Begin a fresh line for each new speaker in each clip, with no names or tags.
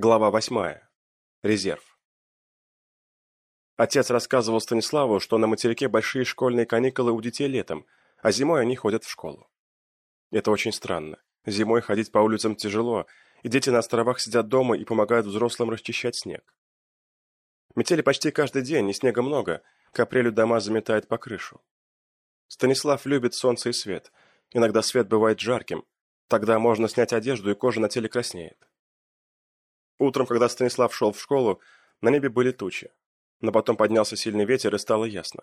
Глава восьмая. Резерв. Отец рассказывал Станиславу, что на материке большие школьные каникулы у детей летом, а зимой они ходят в школу. Это очень странно. Зимой ходить по улицам тяжело, и дети на островах сидят дома и помогают взрослым расчищать снег. Метели почти каждый день, и снега много, к апрелю дома заметает по крышу. Станислав любит солнце и свет. Иногда свет бывает жарким. Тогда можно снять одежду, и кожа на теле краснеет. Утром, когда Станислав шел в школу, на небе были тучи. Но потом поднялся сильный ветер, и стало ясно.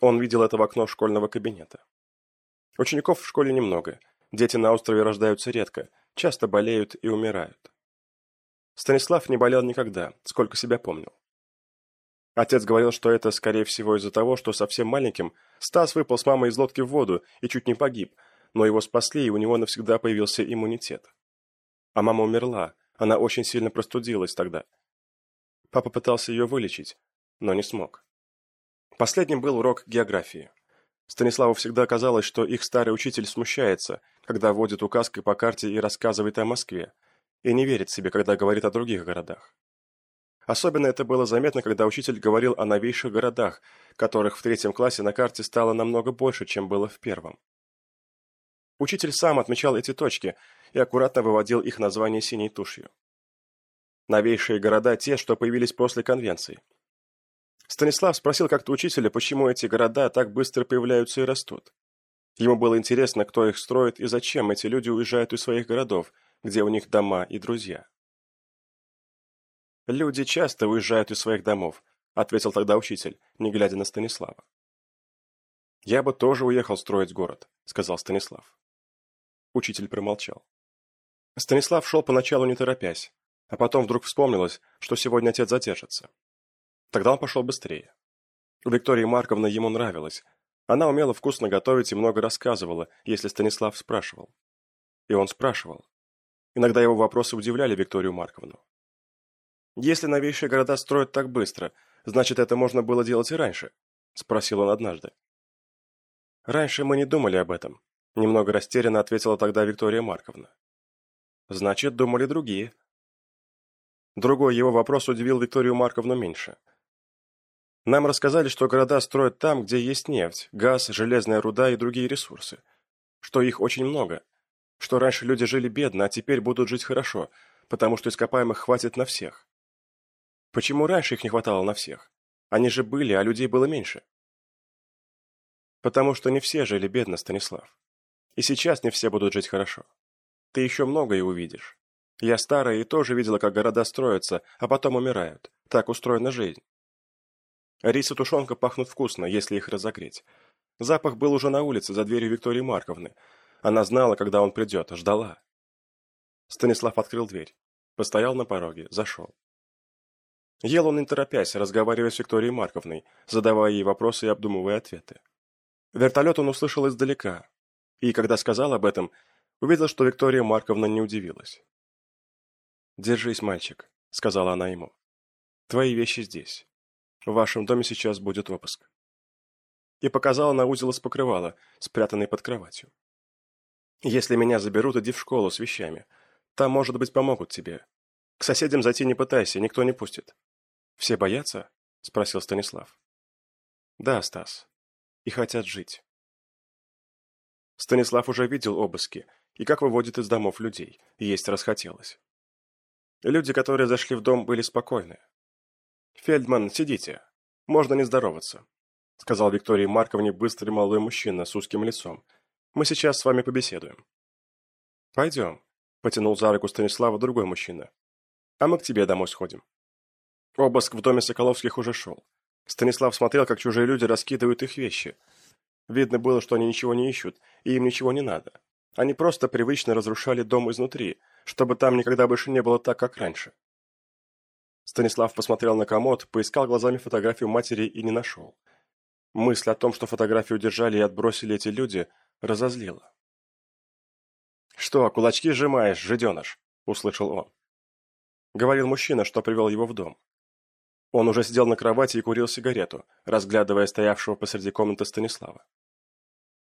Он видел это в окно школьного кабинета. Учеников в школе немного. Дети на острове рождаются редко, часто болеют и умирают. Станислав не болел никогда, сколько себя помнил. Отец говорил, что это, скорее всего, из-за того, что совсем маленьким Стас выпал с мамой из лодки в воду и чуть не погиб, но его спасли, и у него навсегда появился иммунитет. А мама умерла, она очень сильно простудилась тогда. Папа пытался ее вылечить, но не смог. Последним был урок географии. Станиславу всегда казалось, что их старый учитель смущается, когда водит указкой по карте и рассказывает о Москве, и не верит себе, когда говорит о других городах. Особенно это было заметно, когда учитель говорил о новейших городах, которых в третьем классе на карте стало намного больше, чем было в первом. Учитель сам отмечал эти точки и аккуратно выводил их название синей тушью. Новейшие города – те, что появились после конвенции. Станислав спросил как-то учителя, почему эти города так быстро появляются и растут. Ему было интересно, кто их строит и зачем эти люди уезжают из своих городов, где у них дома и друзья. «Люди часто уезжают из своих домов», – ответил тогда учитель, не глядя на Станислава. «Я бы тоже уехал строить город», – сказал Станислав. Учитель промолчал. Станислав шел поначалу не торопясь, а потом вдруг вспомнилось, что сегодня отец задержится. Тогда он пошел быстрее. У Виктории Марковны ему нравилось. Она умела вкусно готовить и много рассказывала, если Станислав спрашивал. И он спрашивал. Иногда его вопросы удивляли Викторию Марковну. «Если новейшие города строят так быстро, значит, это можно было делать и раньше?» – спросил он однажды. «Раньше мы не думали об этом», Немного растерянно ответила тогда Виктория Марковна. Значит, думали другие. Другой его вопрос удивил Викторию Марковну меньше. Нам рассказали, что города строят там, где есть нефть, газ, железная руда и другие ресурсы. Что их очень много. Что раньше люди жили бедно, а теперь будут жить хорошо, потому что ископаемых хватит на всех. Почему раньше их не хватало на всех? Они же были, а людей было меньше. Потому что не все жили бедно, Станислав. И сейчас не все будут жить хорошо. Ты еще многое увидишь. Я старая и тоже видела, как города строятся, а потом умирают. Так устроена жизнь. Рис и тушенка пахнут вкусно, если их разогреть. Запах был уже на улице, за дверью Виктории Марковны. Она знала, когда он придет, ждала. Станислав открыл дверь. Постоял на пороге, зашел. Ел он не торопясь, разговаривая с Викторией Марковной, задавая ей вопросы и обдумывая ответы. Вертолет он услышал издалека, и, когда сказал об этом, увидел, что Виктория Марковна не удивилась. «Держись, мальчик», — сказала она ему. «Твои вещи здесь. В вашем доме сейчас будет обыск». И показала на узел из покрывала, спрятанный под кроватью. «Если меня заберут, иди в школу с вещами. Там, может быть, помогут тебе. К соседям зайти не пытайся, никто не пустит». «Все боятся?» — спросил Станислав. «Да, Стас. И хотят жить». Станислав уже видел обыски и как выводит из домов людей, есть расхотелось. Люди, которые зашли в дом, были спокойны. «Фельдман, сидите. Можно не здороваться», — сказал Виктории Марковне быстрый молодой мужчина с узким лицом. «Мы сейчас с вами побеседуем». «Пойдем», — потянул за руку Станислава другой мужчина. «А мы к тебе домой сходим». Обыск в доме Соколовских уже шел. Станислав смотрел, как чужие люди раскидывают их вещи — Видно было, что они ничего не ищут, и им ничего не надо. Они просто привычно разрушали дом изнутри, чтобы там никогда больше не было так, как раньше. Станислав посмотрел на комод, поискал глазами фотографию матери и не нашел. Мысль о том, что фотографию держали и отбросили эти люди, разозлила. «Что, кулачки сжимаешь, жиденыш?» – услышал он. Говорил мужчина, что привел его в дом. Он уже сидел на кровати и курил сигарету, разглядывая стоявшего посреди комнаты Станислава.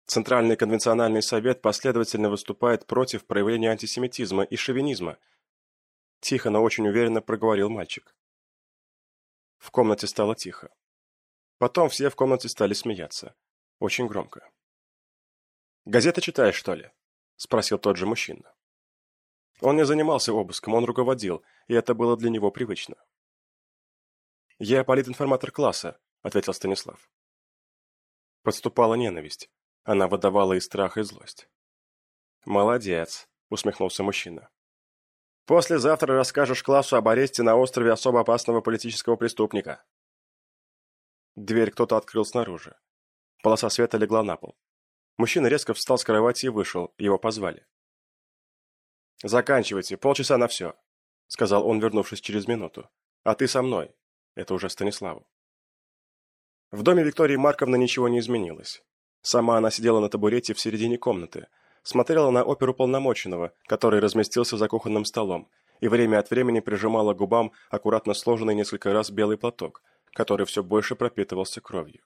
Центральный конвенциональный совет последовательно выступает против проявления антисемитизма и шовинизма. Тихо, но очень уверенно проговорил мальчик. В комнате стало тихо. Потом все в комнате стали смеяться. Очень громко. «Газеты читаешь, что ли?» – спросил тот же мужчина. Он не занимался обыском, он руководил, и это было для него привычно. «Я политинформатор класса», – ответил Станислав. Подступала ненависть. Она выдавала и страх, и злость. «Молодец», – усмехнулся мужчина. «Послезавтра расскажешь классу об аресте на острове особо опасного политического преступника». Дверь кто-то открыл снаружи. Полоса света легла на пол. Мужчина резко встал с кровати и вышел, его позвали. «Заканчивайте, полчаса на все», — сказал он, вернувшись через минуту. «А ты со мной». Это уже Станиславу. В доме Виктории Марковны ничего не изменилось. Сама она сидела на табурете в середине комнаты, смотрела на оперу полномоченного, который разместился за кухонным столом, и время от времени прижимала губам аккуратно сложенный несколько раз белый платок, который все больше пропитывался кровью.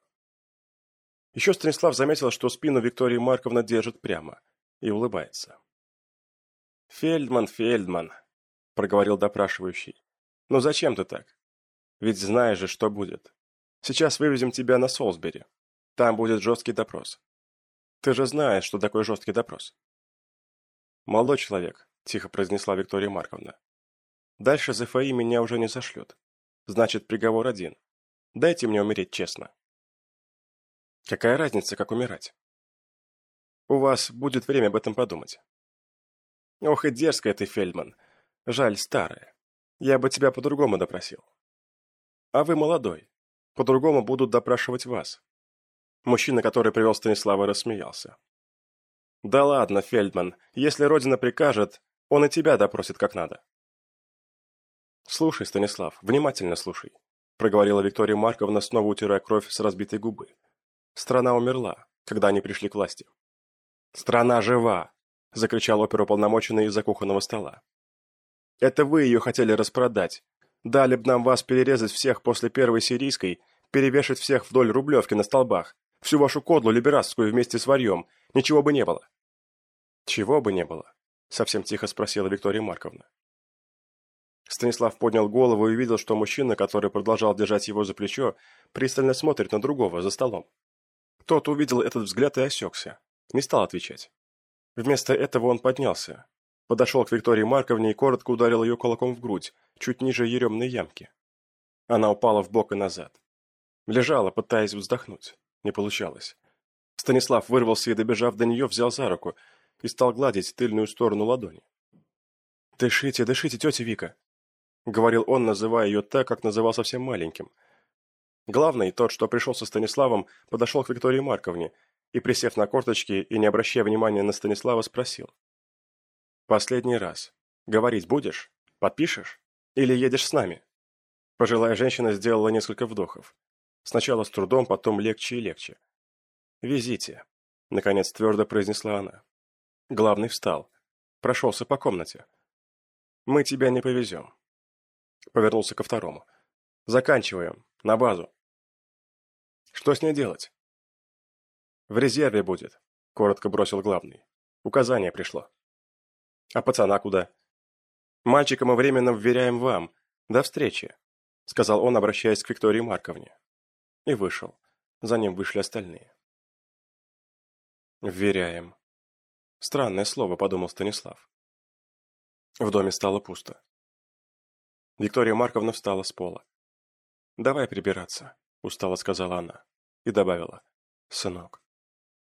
Еще Станислав заметил, что спину Виктории Марковна держит прямо и улыбается. «Фельдман, Фельдман», — проговорил допрашивающий, — «ну зачем ты так? Ведь знаешь же, что будет. Сейчас вывезем тебя на Солсбери. Там будет жесткий допрос. Ты же знаешь, что такое жесткий допрос». «Молодой человек», — тихо произнесла Виктория Марковна. «Дальше ЗФИ меня уже не сошлют. Значит, приговор один. Дайте мне умереть честно. Какая разница, как умирать? У вас будет время об этом подумать. Ох и дерзкая ты, Фельдман. Жаль, старая. Я бы тебя по-другому допросил. А вы молодой. По-другому будут допрашивать вас. Мужчина, который привел Станислава, рассмеялся. Да ладно, Фельдман, если Родина прикажет, он и тебя допросит как надо. Слушай, Станислав, внимательно слушай проговорила Виктория Марковна, снова утирая кровь с разбитой губы. Страна умерла, когда они пришли к власти. «Страна жива!» – закричал оперуполномоченный из-за кухонного стола. «Это вы ее хотели распродать. Дали б нам вас перерезать всех после первой сирийской, перевешать всех вдоль Рублевки на столбах, всю вашу кодлу либерастскую вместе с варьем. Ничего бы не было». «Чего бы не было?» – совсем тихо спросила Виктория Марковна. Станислав поднял голову и увидел, что мужчина, который продолжал держать его за плечо, пристально смотрит на другого за столом. Тот увидел этот взгляд и осекся. Не стал отвечать. Вместо этого он поднялся. Подошел к Виктории Марковне и коротко ударил ее кулаком в грудь, чуть ниже еремной ямки. Она упала в бок и назад. Лежала, пытаясь вздохнуть. Не получалось. Станислав вырвался и, добежав до нее, взял за руку и стал гладить тыльную сторону ладони. «Дышите, дышите, тетя Вика!» — говорил он, называя ее так, как называл совсем маленьким. Главный, тот, что пришел со Станиславом, подошел к Виктории Марковне и, присев на корточки и не обращая внимания на Станислава, спросил. «Последний раз. Говорить будешь? Подпишешь? Или едешь с нами?» Пожилая женщина сделала несколько вдохов. Сначала с трудом, потом легче и легче. «Везите», — наконец твердо произнесла она. Главный встал. Прошелся по комнате. «Мы тебя не повезем. Повернулся ко второму. Заканчиваем. На базу. Что с ней делать? В резерве будет, коротко бросил главный. Указание пришло. А пацана куда? Мальчика мы временно вверяем вам. До встречи, сказал он, обращаясь к Виктории Марковне. И вышел. За ним вышли остальные. Вверяем. Странное слово, подумал Станислав. В доме стало пусто. Виктория Марковна встала с пола. «Давай прибираться», — устало сказала она. И добавила. «Сынок,